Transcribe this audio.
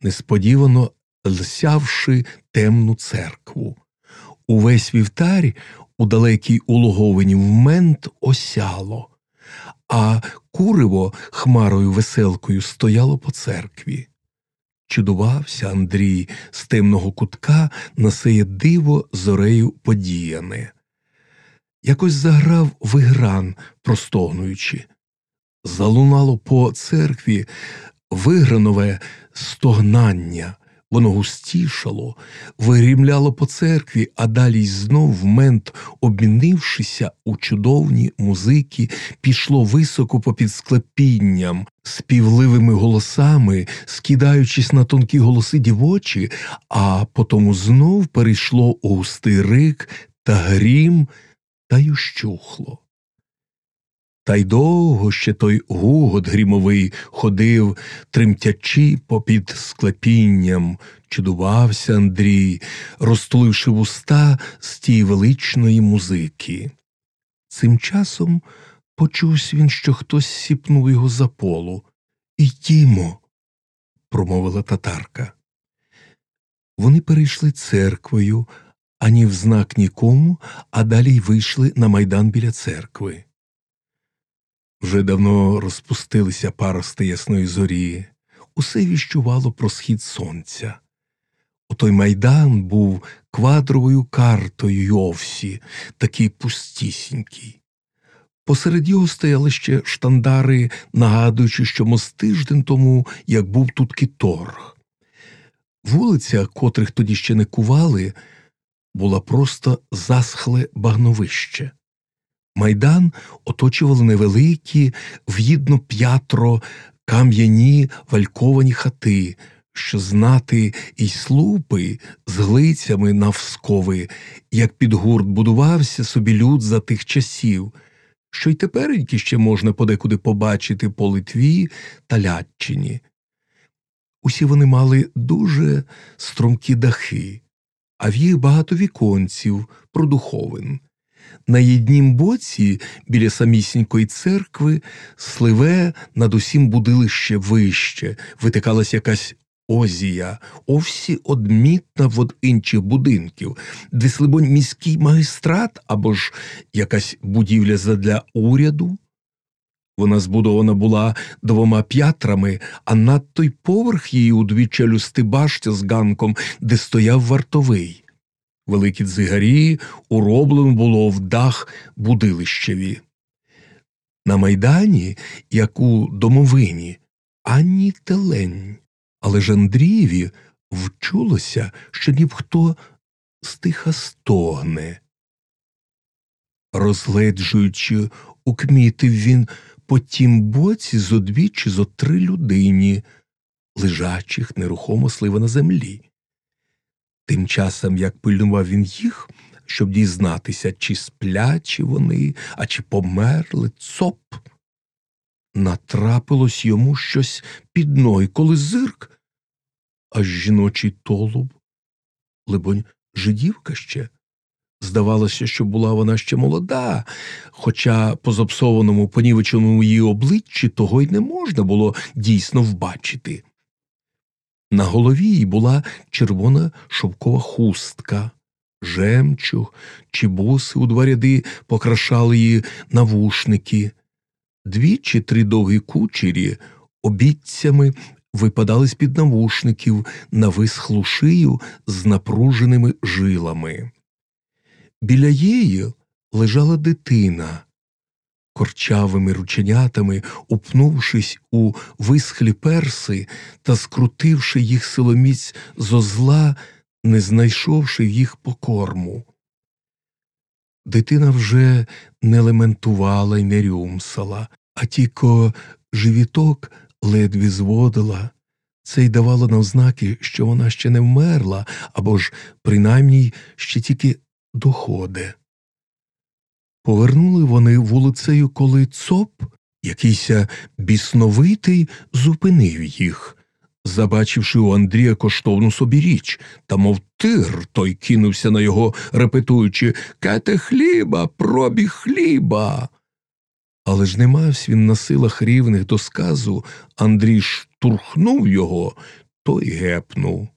несподівано лсявши темну церкву. Увесь вівтар у далекій улоговині вмент осяло, а куриво хмарою веселкою стояло по церкві. Чудувався Андрій з темного кутка на сеє диво зорею подіяне. Якось заграв вигран, простогнуючи. Залунало по церкві вигранове стогнання, воно густішало, вирімляло по церкві, а далі й знов в мент, обмінившися у чудовні музики, пішло високо попід склепінням, співливими голосами, скидаючись на тонкі голоси дівочі, а потому знов перейшло у густий рик та грім та й ущухло. Та й довго ще той гугот грімовий ходив, тремтячи попід склепінням, чудувався Андрій, розтуливши вуста з тієї величної музики. Цим часом почувся він, що хтось сіпнув його за полу. Ідімо, промовила татарка. Вони перейшли церквою, ані в знак нікому, а далі й вийшли на майдан біля церкви. Вже давно розпустилися парости ясної зорі, усе віщувало про схід сонця. Отой майдан був квадровою картою Йовсі, такий пустісінький. Посеред його стояли ще штандари, нагадуючи, що мост тиждень тому, як був тут кіторг. Вулиця, котрих тоді ще не кували, була просто засхле багновище. Майдан оточували невеликі, в'їдно п'ятро кам'яні вальковані хати, що знати й слупи з глицями навскови, як під гурт будувався собі люд за тих часів, що й тепереньки ще можна подекуди побачити по Литві та Лятчині. Усі вони мали дуже струмкі дахи, а в їх багато віконців, продуховин. На їднім боці, біля самісінької церкви, сливе над усім будилище вище, витикалась якась озія, овсі одмітна від інших будинків, де, слибонь, міський магістрат або ж якась будівля задля уряду. Вона збудована була двома п'ятрами, а над той поверх її удвічі люсти баштя з ганком, де стояв вартовий. Великі дзигарі уроблено було в дах будилищеві. На майдані, як у домовині, ані телень, але ж Андрієві вчулося, що ніхто стиха стогне. Розледжуючи, укмітив він по тім боці зо дві чи зо три людині, лежачих нерухомо слива на землі. Тим часом, як пильнував він їх, щоб дізнатися, чи сплячі вони, а чи померли, цоп. Натрапилось йому щось під ноги, коли зирк, аж жіночий толуб, либонь, жидівка ще. Здавалося, що була вона ще молода, хоча по зопсованому понівеченому її обличчі того й не можна було дійсно вбачити. На голові їй була червона шовкова хустка, жемчуг чи буси у два ряди покрашали її навушники, дві чи три довгі кучері обіцями випадали з під навушників на висхлу шию з напруженими жилами. Біля її лежала дитина корчавими рученятами, упнувшись у висхлі перси та скрутивши їх силоміць зо зла, не знайшовши їх покорму. Дитина вже не лементувала й не рюмсала, а тільки живіток ледві зводила. Це й давало нам знаки, що вона ще не вмерла або ж, принаймні, ще тільки доходе. Повернули вони вулицею, коли цоп, якийсь бісновитий, зупинив їх. Забачивши у Андрія коштовну собі річ, та, мов тигр, той кинувся на його, репетуючи Кете хліба, пробіг хліба. Але ж не мавсь він на силах рівних до сказу, Андрій штурхнув його, той гепнув.